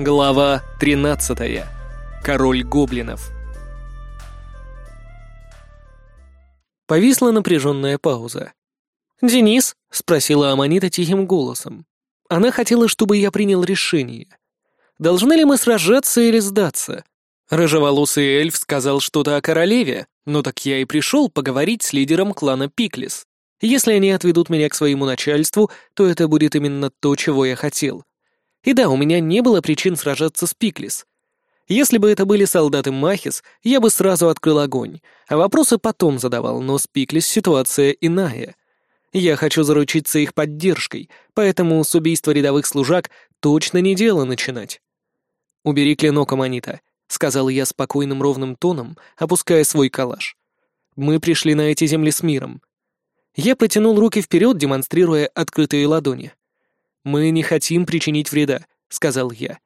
Глава 13. Король гоблинов. Повисла напряженная пауза. «Денис?» — спросила Аманита тихим голосом. Она хотела, чтобы я принял решение. Должны ли мы сражаться или сдаться? Рыжеволосый эльф сказал что-то о королеве, но так я и пришел поговорить с лидером клана Пиклис. Если они отведут меня к своему начальству, то это будет именно то, чего я хотел. И да, у меня не было причин сражаться с Пиклис. Если бы это были солдаты Махис, я бы сразу открыл огонь, а вопросы потом задавал, но с Пиклис ситуация иная. Я хочу заручиться их поддержкой, поэтому с убийства рядовых служак точно не дело начинать. «Убери клинок, Аманита», — сказал я спокойным ровным тоном, опуская свой калаш. «Мы пришли на эти земли с миром». Я протянул руки вперед, демонстрируя открытые ладони. «Мы не хотим причинить вреда», — сказал я.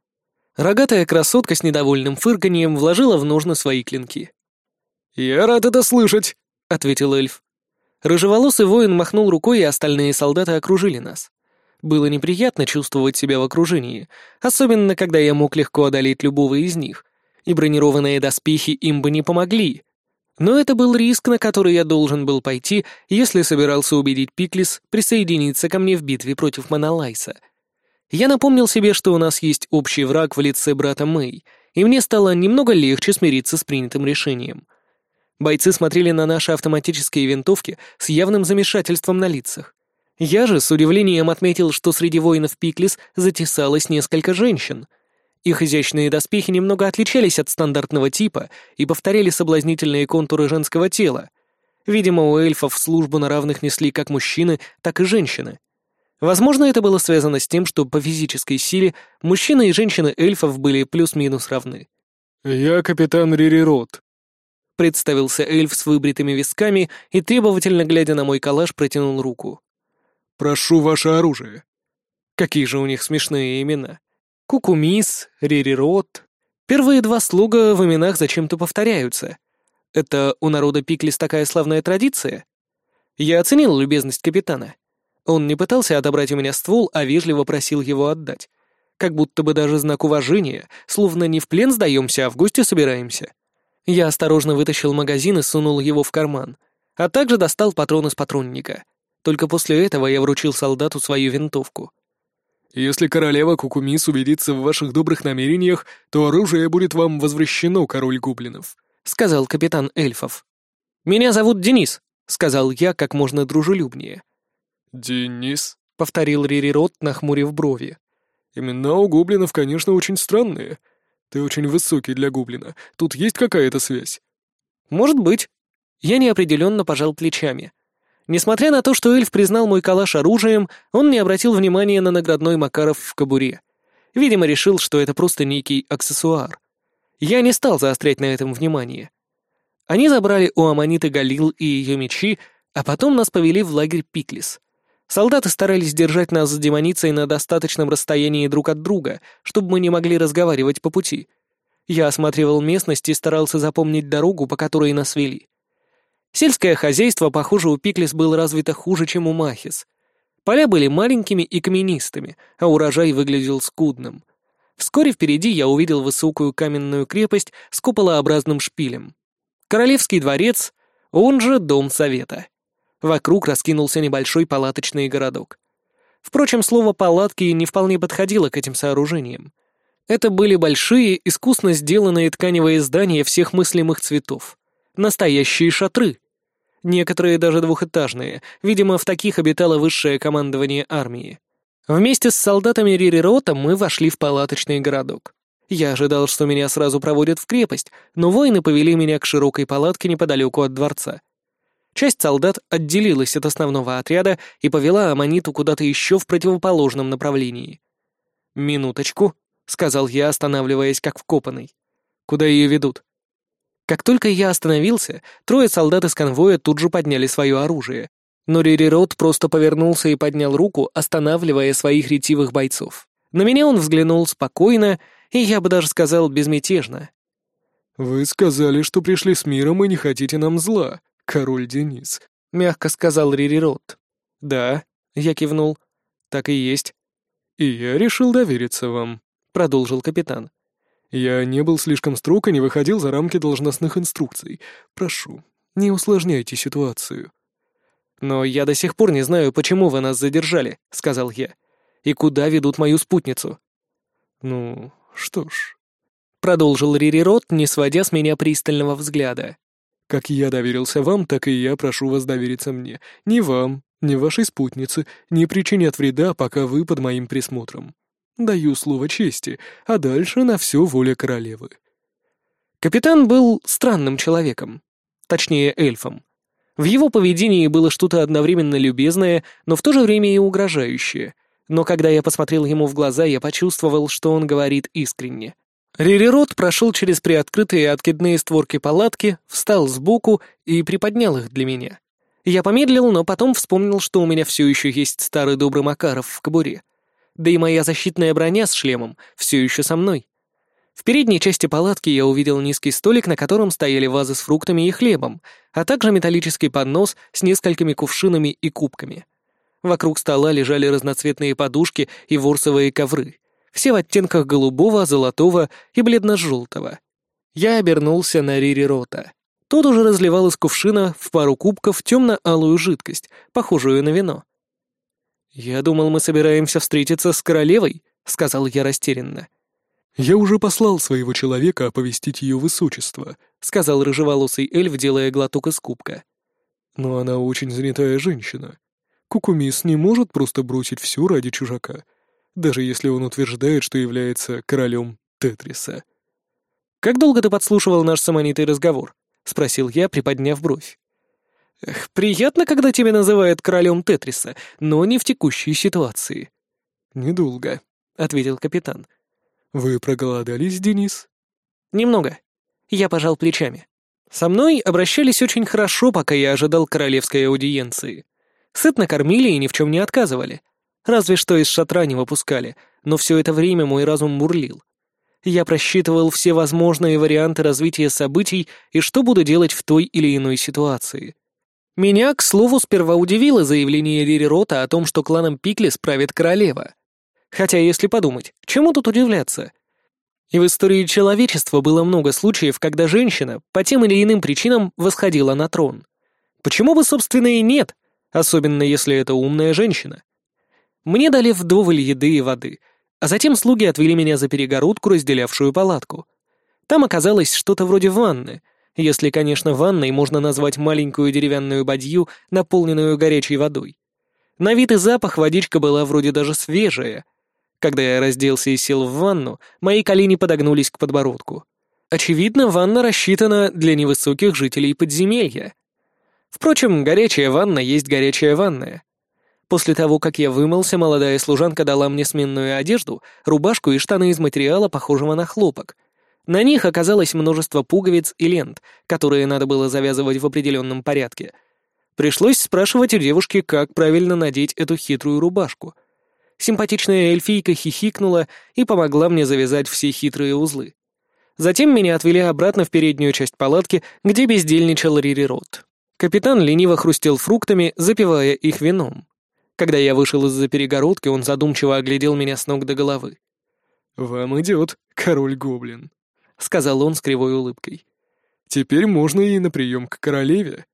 Рогатая красотка с недовольным фырканьем вложила в ножны свои клинки. «Я рад это слышать», — ответил эльф. Рыжеволосый воин махнул рукой, и остальные солдаты окружили нас. Было неприятно чувствовать себя в окружении, особенно когда я мог легко одолеть любого из них, и бронированные доспехи им бы не помогли. Но это был риск, на который я должен был пойти, если собирался убедить Пиклис присоединиться ко мне в битве против Монолайса. Я напомнил себе, что у нас есть общий враг в лице брата Мэй, и мне стало немного легче смириться с принятым решением. Бойцы смотрели на наши автоматические винтовки с явным замешательством на лицах. Я же с удивлением отметил, что среди воинов Пиклис затесалось несколько женщин — их изящные доспехи немного отличались от стандартного типа и повторяли соблазнительные контуры женского тела. Видимо, у эльфов службу на равных несли как мужчины, так и женщины. Возможно, это было связано с тем, что по физической силе мужчины и женщины эльфов были плюс-минус равны. «Я капитан Ририрот», — представился эльф с выбритыми висками и, требовательно глядя на мой калаш, протянул руку. «Прошу ваше оружие». Какие же у них смешные имена. Кукумис, Ририрот. Первые два слуга в именах зачем-то повторяются. Это у народа Пиклис такая славная традиция? Я оценил любезность капитана. Он не пытался отобрать у меня ствол, а вежливо просил его отдать. Как будто бы даже знак уважения, словно не в плен сдаемся, а в гости собираемся. Я осторожно вытащил магазин и сунул его в карман, а также достал патрон из патронника. Только после этого я вручил солдату свою винтовку. Если королева Кукумис убедится в ваших добрых намерениях, то оружие будет вам возвращено, король гоблинов», — сказал капитан эльфов. «Меня зовут Денис», — сказал я как можно дружелюбнее. «Денис», — повторил Ририрот, нахмурив брови. «Имена у гоблинов, конечно, очень странные. Ты очень высокий для гоблина. Тут есть какая-то связь?» «Может быть». Я неопределенно пожал плечами. Несмотря на то, что эльф признал мой калаш оружием, он не обратил внимания на наградной Макаров в кобуре. Видимо, решил, что это просто некий аксессуар. Я не стал заострять на этом внимание. Они забрали у Аманиты Галил и ее мечи, а потом нас повели в лагерь Пиклис. Солдаты старались держать нас с демоницей на достаточном расстоянии друг от друга, чтобы мы не могли разговаривать по пути. Я осматривал местность и старался запомнить дорогу, по которой нас вели. Сельское хозяйство, похоже, у Пиклис было развито хуже, чем у Махис. Поля были маленькими и каменистыми, а урожай выглядел скудным. Вскоре впереди я увидел высокую каменную крепость с куполообразным шпилем. Королевский дворец, он же Дом Совета. Вокруг раскинулся небольшой палаточный городок. Впрочем, слово «палатки» не вполне подходило к этим сооружениям. Это были большие, искусно сделанные тканевые здания всех мыслимых цветов. Настоящие шатры. Некоторые даже двухэтажные, видимо, в таких обитало высшее командование армии. Вместе с солдатами Ририрота мы вошли в палаточный городок. Я ожидал, что меня сразу проводят в крепость, но воины повели меня к широкой палатке неподалеку от дворца. Часть солдат отделилась от основного отряда и повела Аманиту куда-то еще в противоположном направлении. «Минуточку», — сказал я, останавливаясь как вкопанный. «Куда ее ведут?» Как только я остановился, трое солдат из конвоя тут же подняли свое оружие. Но Рерирот просто повернулся и поднял руку, останавливая своих ретивых бойцов. На меня он взглянул спокойно, и я бы даже сказал безмятежно. «Вы сказали, что пришли с миром и не хотите нам зла, король Денис», — мягко сказал Рерирот. «Да», — я кивнул. «Так и есть». «И я решил довериться вам», — продолжил капитан. «Я не был слишком строг и не выходил за рамки должностных инструкций. Прошу, не усложняйте ситуацию». «Но я до сих пор не знаю, почему вы нас задержали», — сказал я. «И куда ведут мою спутницу?» «Ну, что ж...» — продолжил Рири Рот, не сводя с меня пристального взгляда. «Как я доверился вам, так и я прошу вас довериться мне. Ни вам, ни вашей спутнице не причинят вреда, пока вы под моим присмотром. Даю слово чести, а дальше на все воля королевы». Капитан был странным человеком. Точнее, эльфом. В его поведении было что-то одновременно любезное, но в то же время и угрожающее. Но когда я посмотрел ему в глаза, я почувствовал, что он говорит искренне. Рерирот прошел через приоткрытые откидные створки палатки, встал сбоку и приподнял их для меня. Я помедлил, но потом вспомнил, что у меня все еще есть старый добрый Макаров в кобуре. Да и моя защитная броня с шлемом все еще со мной. В передней части палатки я увидел низкий столик, на котором стояли вазы с фруктами и хлебом, а также металлический поднос с несколькими кувшинами и кубками. Вокруг стола лежали разноцветные подушки и ворсовые ковры, все в оттенках голубого, золотого и бледно-желтого. Я обернулся на Рири Рота. Тот уже разливал из кувшина в пару кубков темно-алую жидкость, похожую на вино. «Я думал, мы собираемся встретиться с королевой», — сказал я растерянно. «Я уже послал своего человека оповестить ее высочество», — сказал рыжеволосый эльф, делая глоток из кубка. «Но она очень занятая женщина. Кукумис не может просто бросить все ради чужака, даже если он утверждает, что является королем Тетриса». «Как долго ты подслушивал наш самонитый разговор?» — спросил я, приподняв бровь. «Эх, приятно, когда тебя называют королем Тетриса, но не в текущей ситуации». «Недолго», — ответил капитан. «Вы проголодались, Денис?» «Немного». Я пожал плечами. Со мной обращались очень хорошо, пока я ожидал королевской аудиенции. Сытно кормили и ни в чем не отказывали. Разве что из шатра не выпускали, но все это время мой разум бурлил. Я просчитывал все возможные варианты развития событий и что буду делать в той или иной ситуации. Меня, к слову, сперва удивило заявление Рири Рота о том, что кланом Пиклис правит королева. Хотя, если подумать, чему тут удивляться? И в истории человечества было много случаев, когда женщина по тем или иным причинам восходила на трон. Почему бы, собственно, и нет, особенно если это умная женщина? Мне дали вдоволь еды и воды, а затем слуги отвели меня за перегородку, разделявшую палатку. Там оказалось что-то вроде ванны, если, конечно, ванной можно назвать маленькую деревянную бадью, наполненную горячей водой. На вид и запах водичка была вроде даже свежая, когда я разделся и сел в ванну, мои колени подогнулись к подбородку. Очевидно, ванна рассчитана для невысоких жителей подземелья. Впрочем, горячая ванна есть горячая ванная. После того, как я вымылся, молодая служанка дала мне сменную одежду, рубашку и штаны из материала, похожего на хлопок. На них оказалось множество пуговиц и лент, которые надо было завязывать в определенном порядке. Пришлось спрашивать у девушки, как правильно надеть эту хитрую рубашку — Симпатичная эльфийка хихикнула и помогла мне завязать все хитрые узлы. Затем меня отвели обратно в переднюю часть палатки, где бездельничал Рири Рот. Капитан лениво хрустел фруктами, запивая их вином. Когда я вышел из-за перегородки, он задумчиво оглядел меня с ног до головы. «Вам идет, король-гоблин», — сказал он с кривой улыбкой. «Теперь можно и на прием к королеве».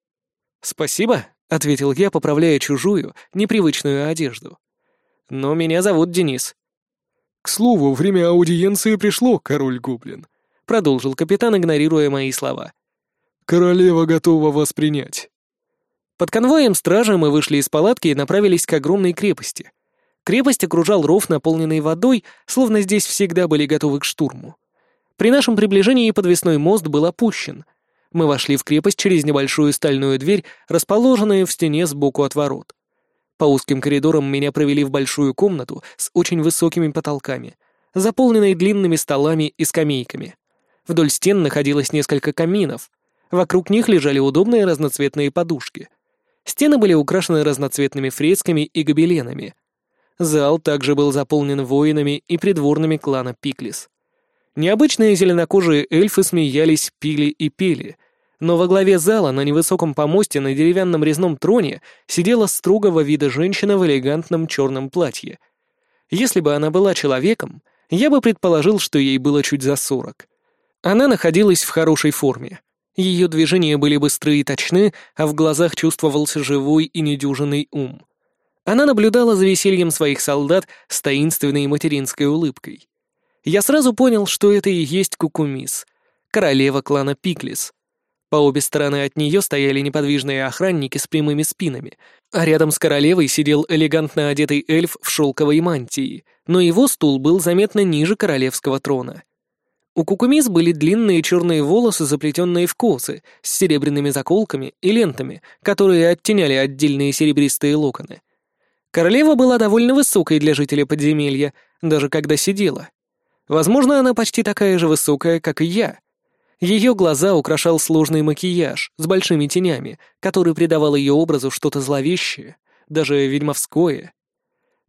«Спасибо», — ответил я, поправляя чужую, непривычную одежду но меня зовут Денис». «К слову, время аудиенции пришло, король-гоблин», — продолжил капитан, игнорируя мои слова. «Королева готова вас принять». Под конвоем стражи мы вышли из палатки и направились к огромной крепости. Крепость окружал ров, наполненный водой, словно здесь всегда были готовы к штурму. При нашем приближении подвесной мост был опущен. Мы вошли в крепость через небольшую стальную дверь, расположенную в стене сбоку от ворот. По узким коридорам меня провели в большую комнату с очень высокими потолками, заполненной длинными столами и скамейками. Вдоль стен находилось несколько каминов. Вокруг них лежали удобные разноцветные подушки. Стены были украшены разноцветными фресками и гобеленами. Зал также был заполнен воинами и придворными клана Пиклис. Необычные зеленокожие эльфы смеялись, пили и пели — но во главе зала на невысоком помосте на деревянном резном троне сидела строгого вида женщина в элегантном черном платье. Если бы она была человеком, Я бы предположил, что ей было чуть за сорок. Она находилась в хорошей форме. Ее движения были быстры и точны, а в глазах чувствовался живой и недюжинный ум. Она наблюдала за весельем своих солдат с таинственной материнской улыбкой. Я сразу понял, что это и есть Кукумис, королева клана Пиклис. По обе стороны от нее стояли неподвижные охранники с прямыми спинами, а рядом с королевой сидел элегантно одетый эльф в шелковой мантии, но его стул был заметно ниже королевского трона. У Кукумис были длинные черные волосы, заплетенные в косы, с серебряными заколками и лентами, которые оттеняли отдельные серебристые локоны. Королева была довольно высокой для жителя подземелья, даже когда сидела. Возможно, она почти такая же высокая, как и я, ее глаза украшал сложный макияж с большими тенями, который придавал ее образу что-то зловещее, даже ведьмовское.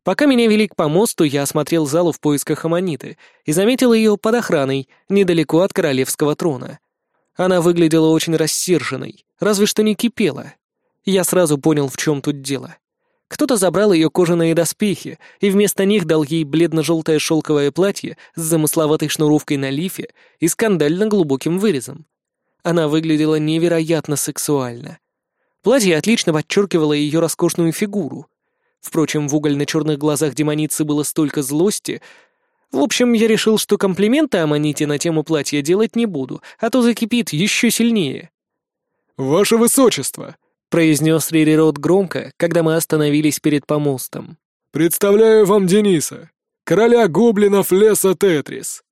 Пока меня вели к помосту, я осмотрел залу в поисках Аманиты и заметил ее под охраной, недалеко от королевского трона. Она выглядела очень рассерженной, разве что не кипела. Я сразу понял, в чем тут дело. Кто-то забрал ее кожаные доспехи и вместо них дал ей бледно-желтое шелковое платье с замысловатой шнуровкой на лифе и скандально глубоким вырезом. Она выглядела невероятно сексуально. Платье отлично подчеркивало ее роскошную фигуру. Впрочем, в угольно-черных глазах демоницы было столько злости. В общем, я решил, что комплименты Аманите на тему платья делать не буду, а то закипит еще сильнее. «Ваше Высочество!» — произнес Рерирот громко, когда мы остановились перед помостом. «Представляю вам Дениса, короля гоблинов леса Тетрис».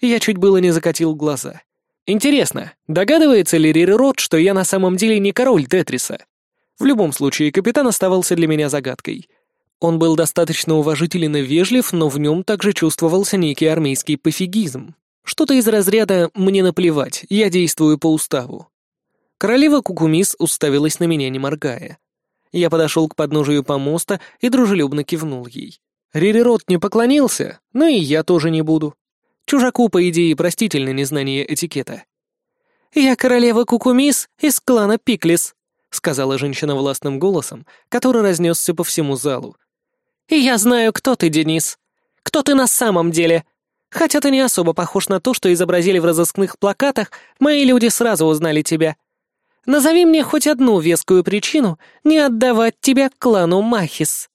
Я чуть было не закатил глаза. Интересно, догадывается ли Рерирот, что я на самом деле не король Тетриса? В любом случае, капитан оставался для меня загадкой. Он был достаточно уважителен и вежлив, но в нем также чувствовался некий армейский пофигизм. Что-то из разряда «мне наплевать, я действую по уставу». Королева Кукумис уставилась на меня, не моргая. Я подошел к подножию помоста и дружелюбно кивнул ей. Ририрот не поклонился, но и я тоже не буду. Чужаку, по идее, простительно незнание этикета. «Я королева Кукумис из клана Пиклис», — сказала женщина властным голосом, который разнесся по всему залу. «И я знаю, кто ты, Денис. Кто ты на самом деле. Хотя ты не особо похож на то, что изобразили в разыскных плакатах, мои люди сразу узнали тебя. Назови мне хоть одну вескую причину не отдавать тебя клану Махис».